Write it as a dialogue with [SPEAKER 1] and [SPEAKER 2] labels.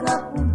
[SPEAKER 1] 个